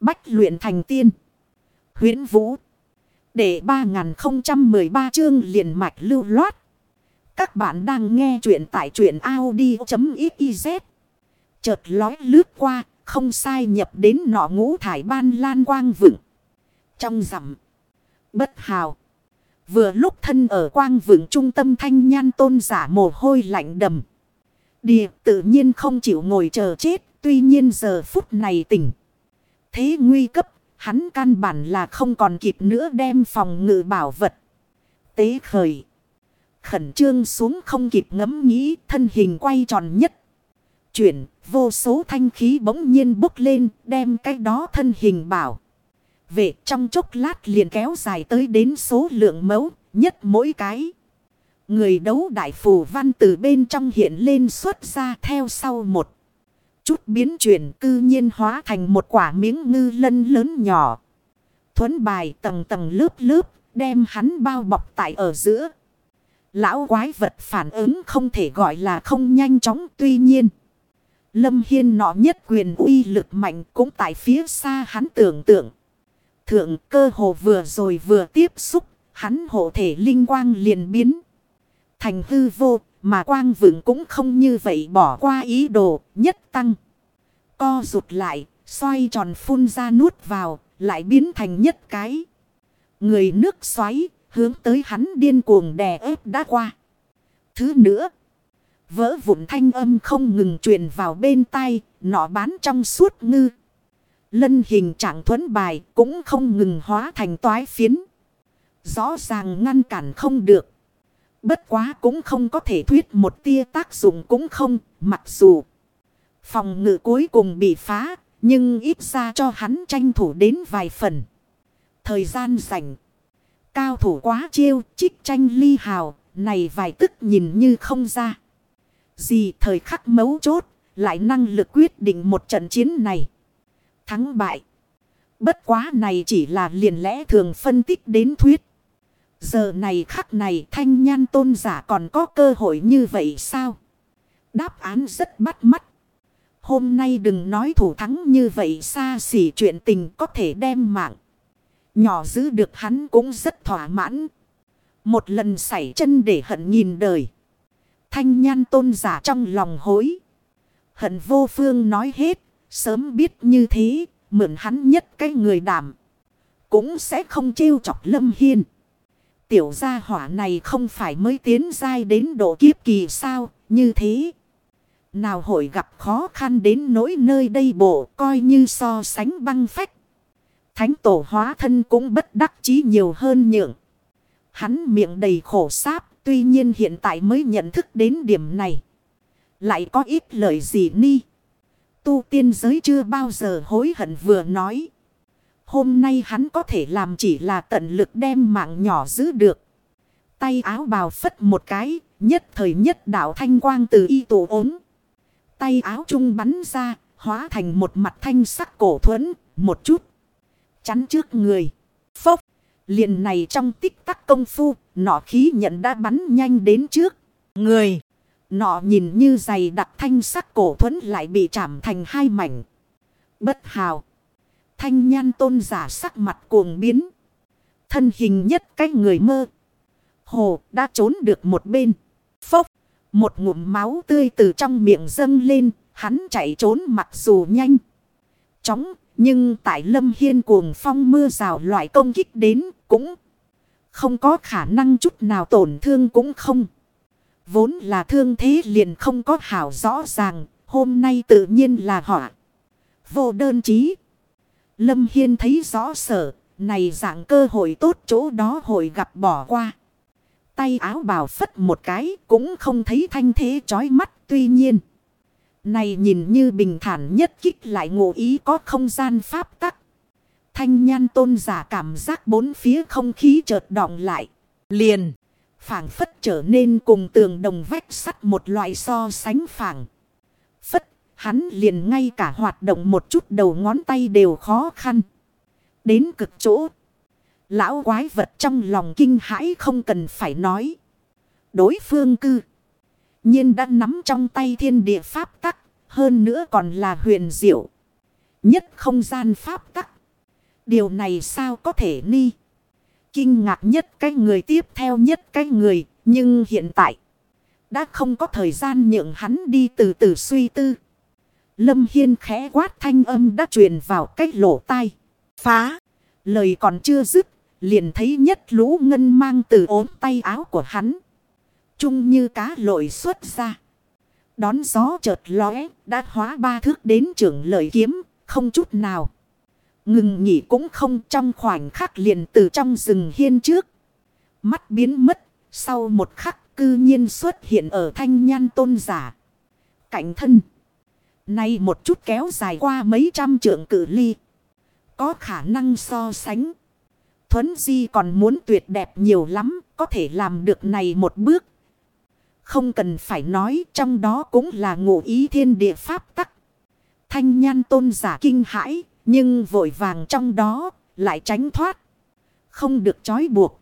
Bách luyện thành tiên. huyễn Vũ. Để 3013 chương liền mạch lưu loát. Các bạn đang nghe truyện tại truyện Audi.xyz. Chợt lói lướt qua, không sai nhập đến nọ ngũ thải ban lan quang vựng. Trong rằm. Bất hào. Vừa lúc thân ở quang vựng trung tâm thanh nhan tôn giả mồ hôi lạnh đầm. Địa tự nhiên không chịu ngồi chờ chết. Tuy nhiên giờ phút này tỉnh. Thế nguy cấp. Hắn căn bản là không còn kịp nữa đem phòng ngự bảo vật. Tế khởi. Khẩn trương xuống không kịp ngẫm nghĩ, thân hình quay tròn nhất. Chuyển, vô số thanh khí bỗng nhiên bốc lên, đem cái đó thân hình bảo. Vệ trong chốc lát liền kéo dài tới đến số lượng mẫu, nhất mỗi cái. Người đấu đại phù văn từ bên trong hiện lên xuất ra theo sau một. Chút biến chuyển cư nhiên hóa thành một quả miếng ngư lân lớn nhỏ. Thuấn bài tầng tầng lớp lớp đem hắn bao bọc tại ở giữa. Lão quái vật phản ứng không thể gọi là không nhanh chóng tuy nhiên. Lâm Hiên nọ nhất quyền uy lực mạnh cũng tại phía xa hắn tưởng tượng. Thượng cơ hồ vừa rồi vừa tiếp xúc, hắn hộ thể linh quang liền biến. Thành hư vô, mà quang Vượng cũng không như vậy bỏ qua ý đồ, nhất tăng. Co rụt lại, xoay tròn phun ra nuốt vào, lại biến thành nhất cái. Người nước xoáy, hướng tới hắn điên cuồng đè ép đã qua. Thứ nữa, vỡ vụn thanh âm không ngừng truyền vào bên tai, nọ bán trong suốt ngư. Lân hình trạng thuẫn bài cũng không ngừng hóa thành toái phiến. Rõ ràng ngăn cản không được. Bất quá cũng không có thể thuyết một tia tác dụng cũng không, mặc dù phòng ngự cuối cùng bị phá, nhưng ít ra cho hắn tranh thủ đến vài phần. Thời gian rảnh, cao thủ quá chiêu, trích tranh ly hào, này vài tức nhìn như không ra. Gì thời khắc mấu chốt, lại năng lực quyết định một trận chiến này. Thắng bại. Bất quá này chỉ là liền lẽ thường phân tích đến thuyết. Giờ này khắc này thanh nhan tôn giả còn có cơ hội như vậy sao? Đáp án rất bắt mắt. Hôm nay đừng nói thủ thắng như vậy xa xỉ chuyện tình có thể đem mạng. Nhỏ giữ được hắn cũng rất thỏa mãn. Một lần xảy chân để hận nhìn đời. Thanh nhan tôn giả trong lòng hối. Hận vô phương nói hết. Sớm biết như thế. Mượn hắn nhất cái người đảm. Cũng sẽ không trêu chọc lâm hiên. Tiểu gia hỏa này không phải mới tiến dai đến độ kiếp kỳ sao. Như thế. Nào hội gặp khó khăn đến nỗi nơi đây bộ coi như so sánh băng phách. Thánh tổ hóa thân cũng bất đắc chí nhiều hơn nhượng. Hắn miệng đầy khổ sáp, tuy nhiên hiện tại mới nhận thức đến điểm này. Lại có ít lời gì ni. Tu tiên giới chưa bao giờ hối hận vừa nói. Hôm nay hắn có thể làm chỉ là tận lực đem mạng nhỏ giữ được. Tay áo bào phất một cái, nhất thời nhất đạo thanh quang từ y tổ ốm. Tay áo trung bắn ra, hóa thành một mặt thanh sắc cổ thuẫn, một chút. Chắn trước người. Phốc. Liền này trong tích tắc công phu, nọ khí nhận đã bắn nhanh đến trước. Người. Nọ nhìn như dày đặc thanh sắc cổ thuẫn lại bị chạm thành hai mảnh. Bất hào. Thanh nhan tôn giả sắc mặt cuồng biến. Thân hình nhất cái người mơ. Hồ đã trốn được một bên. Phốc. Một ngụm máu tươi từ trong miệng dâng lên. Hắn chạy trốn mặc dù nhanh. Chóng. Nhưng tại lâm hiên cuồng phong mưa rào loại công kích đến cũng không có khả năng chút nào tổn thương cũng không. Vốn là thương thế liền không có hảo rõ ràng. Hôm nay tự nhiên là họ. Vô đơn chí. Lâm Hiên thấy rõ sở. Này dạng cơ hội tốt chỗ đó hội gặp bỏ qua. Tay áo bào phất một cái cũng không thấy thanh thế chói mắt, tuy nhiên. Này nhìn như bình thản nhất kích lại ngộ ý có không gian pháp tắc. Thanh nhan tôn giả cảm giác bốn phía không khí chợt đọng lại. Liền. phảng phất trở nên cùng tường đồng vách sắt một loại so sánh phẳng. Hắn liền ngay cả hoạt động một chút đầu ngón tay đều khó khăn. Đến cực chỗ. Lão quái vật trong lòng kinh hãi không cần phải nói. Đối phương cư. nhiên đã nắm trong tay thiên địa pháp tắc. Hơn nữa còn là huyền diệu. Nhất không gian pháp tắc. Điều này sao có thể ni? Kinh ngạc nhất cái người tiếp theo nhất cái người. Nhưng hiện tại. Đã không có thời gian nhượng hắn đi từ từ suy tư. Lâm Hiên khẽ quát thanh âm đã truyền vào cái lỗ tai. Phá. Lời còn chưa dứt. Liền thấy nhất lũ ngân mang từ ốm tay áo của hắn. Trung như cá lội xuất ra. Đón gió chợt lóe. Đã hóa ba thước đến trưởng lợi kiếm. Không chút nào. Ngừng nghỉ cũng không trong khoảnh khắc liền từ trong rừng hiên trước. Mắt biến mất. Sau một khắc cư nhiên xuất hiện ở thanh nhan tôn giả. Cạnh thân. Nay một chút kéo dài qua mấy trăm trượng cử ly. Có khả năng so sánh. Thuấn Di còn muốn tuyệt đẹp nhiều lắm. Có thể làm được này một bước. Không cần phải nói, trong đó cũng là ngụ ý thiên địa pháp tắc. Thanh nhan tôn giả kinh hãi. Nhưng vội vàng trong đó, lại tránh thoát. Không được trói buộc.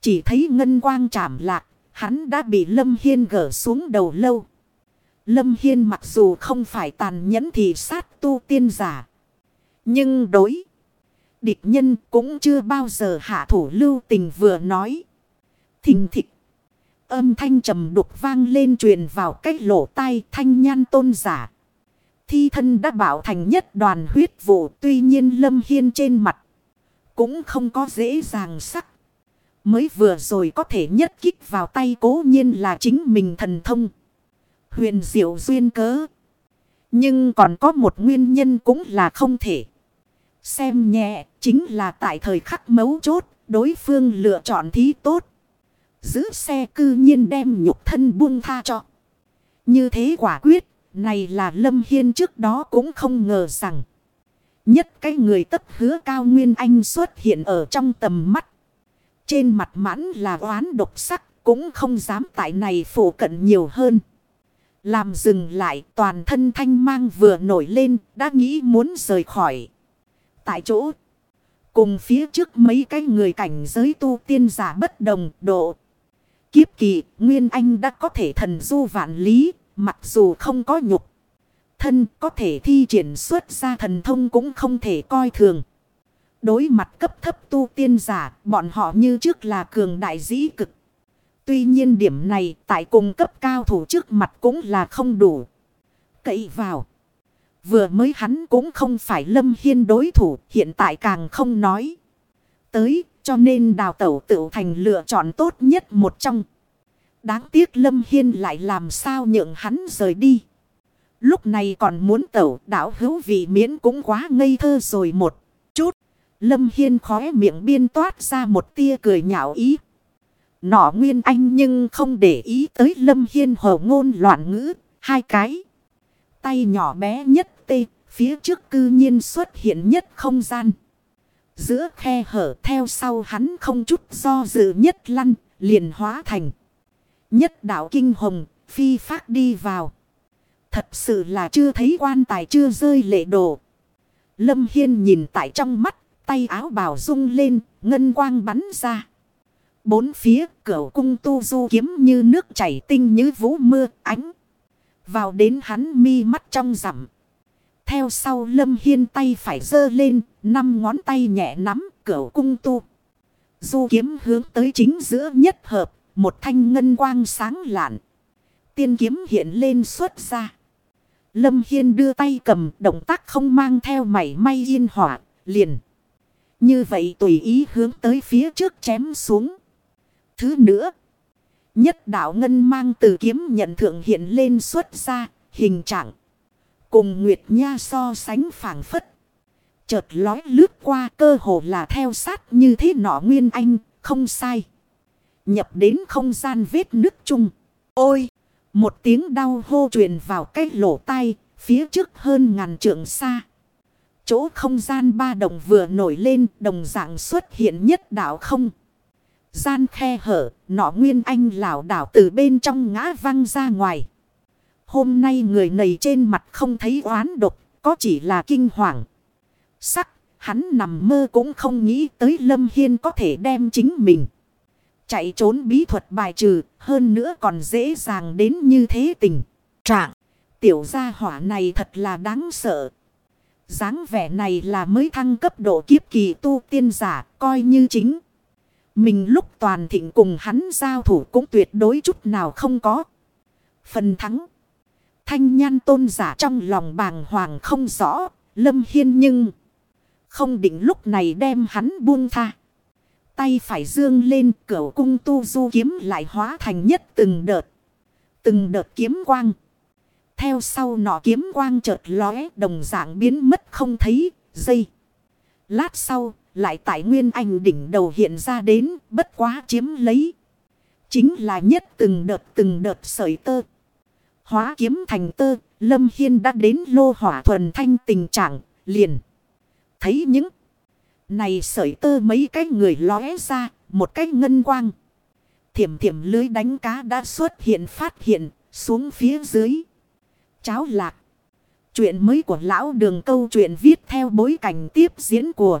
Chỉ thấy ngân quang chạm lạc. Hắn đã bị Lâm Hiên gỡ xuống đầu lâu. Lâm Hiên mặc dù không phải tàn nhẫn thì sát tu tiên giả. Nhưng đối. Địch nhân cũng chưa bao giờ hạ thủ lưu tình vừa nói. Thình thịch. Âm thanh trầm đục vang lên truyền vào cách lỗ tai thanh nhan tôn giả. Thi thân đã bảo thành nhất đoàn huyết vụ, tuy nhiên Lâm Hiên trên mặt. Cũng không có dễ dàng sắc. Mới vừa rồi có thể nhất kích vào tay cố nhiên là chính mình thần thông. Huyền diệu duyên cớ. Nhưng còn có một nguyên nhân cũng là không thể. Xem nhẹ, chính là tại thời khắc mấu chốt, đối phương lựa chọn thí tốt. Giữ xe cư nhiên đem nhục thân buông tha cho. Như thế quả quyết, này là Lâm Hiên trước đó cũng không ngờ rằng. Nhất cái người tất hứa cao nguyên anh xuất hiện ở trong tầm mắt. Trên mặt mãn là oán độc sắc, cũng không dám tại này phủ cận nhiều hơn. Làm dừng lại toàn thân thanh mang vừa nổi lên đã nghĩ muốn rời khỏi. Tại chỗ. Cùng phía trước mấy cái người cảnh giới tu tiên giả bất đồng độ. Kiếp kỳ Nguyên Anh đã có thể thần du vạn lý. Mặc dù không có nhục. Thân có thể thi triển xuất ra thần thông cũng không thể coi thường. Đối mặt cấp thấp tu tiên giả, bọn họ như trước là cường đại dĩ cực. Tuy nhiên điểm này tại cung cấp cao thủ trước mặt cũng là không đủ. Cậy vào. Vừa mới hắn cũng không phải lâm hiên đối thủ, hiện tại càng không nói. Tới, cho nên đào tẩu tự thành lựa chọn tốt nhất một trong. Đáng tiếc lâm hiên lại làm sao nhượng hắn rời đi. Lúc này còn muốn tẩu đảo hữu vị miễn cũng quá ngây thơ rồi một chút. Lâm Hiên khóe miệng biên toát ra một tia cười nhạo ý. Nọ nguyên anh nhưng không để ý tới Lâm Hiên hồ ngôn loạn ngữ. Hai cái. Tay nhỏ bé nhất tê. Phía trước cư nhiên xuất hiện nhất không gian. Giữa khe hở theo sau hắn không chút do dự nhất lăn. Liền hóa thành. Nhất đạo kinh hồng. Phi phát đi vào. Thật sự là chưa thấy quan tài chưa rơi lệ đổ Lâm Hiên nhìn tại trong mắt tay áo bào rung lên, ngân quang bắn ra. Bốn phía cửa cung tu du kiếm như nước chảy tinh như vũ mưa ánh. Vào đến hắn mi mắt trong rằm. Theo sau lâm hiên tay phải dơ lên, năm ngón tay nhẹ nắm cửa cung tu. Du kiếm hướng tới chính giữa nhất hợp, một thanh ngân quang sáng lạn. Tiên kiếm hiện lên xuất ra. Lâm Hiên đưa tay cầm động tác không mang theo mảy may yên hỏa, liền. Như vậy tùy ý hướng tới phía trước chém xuống. Thứ nữa. Nhất đạo ngân mang từ kiếm nhận thượng hiện lên xuất ra. Hình trạng. Cùng Nguyệt Nha so sánh phảng phất. Chợt lói lướt qua cơ hồ là theo sát như thế nọ Nguyên Anh. Không sai. Nhập đến không gian vết nước chung. Ôi! Một tiếng đau hô truyền vào cái lỗ tai. Phía trước hơn ngàn trượng xa. Chỗ không gian ba đồng vừa nổi lên, đồng dạng xuất hiện nhất đảo không. Gian khe hở, nọ nguyên anh lảo đảo từ bên trong ngã văng ra ngoài. Hôm nay người này trên mặt không thấy oán độc, có chỉ là kinh hoàng. Sắc, hắn nằm mơ cũng không nghĩ tới Lâm Hiên có thể đem chính mình. Chạy trốn bí thuật bài trừ, hơn nữa còn dễ dàng đến như thế tình. Trạng, tiểu gia hỏa này thật là đáng sợ. dáng vẻ này là mới thăng cấp độ kiếp kỳ tu tiên giả, coi như chính. Mình lúc toàn thịnh cùng hắn giao thủ cũng tuyệt đối chút nào không có. Phần thắng. Thanh nhan tôn giả trong lòng bàng hoàng không rõ. Lâm Hiên nhưng. Không định lúc này đem hắn buông tha. Tay phải dương lên cửa cung tu du kiếm lại hóa thành nhất từng đợt. Từng đợt kiếm quang. Theo sau nọ kiếm quang chợt lóe, đồng dạng biến mất không thấy. Dây. Lát sau lại tại nguyên anh đỉnh đầu hiện ra đến bất quá chiếm lấy. Chính là nhất từng đợt từng đợt sợi tơ. Hóa kiếm thành tơ, Lâm Hiên đã đến lô hỏa thuần thanh tình trạng, liền. Thấy những này sợi tơ mấy cái người lóe ra, một cái ngân quang. Thiểm thiểm lưới đánh cá đã xuất hiện phát hiện, xuống phía dưới. Cháo lạc. Chuyện mới của lão đường câu chuyện viết theo bối cảnh tiếp diễn của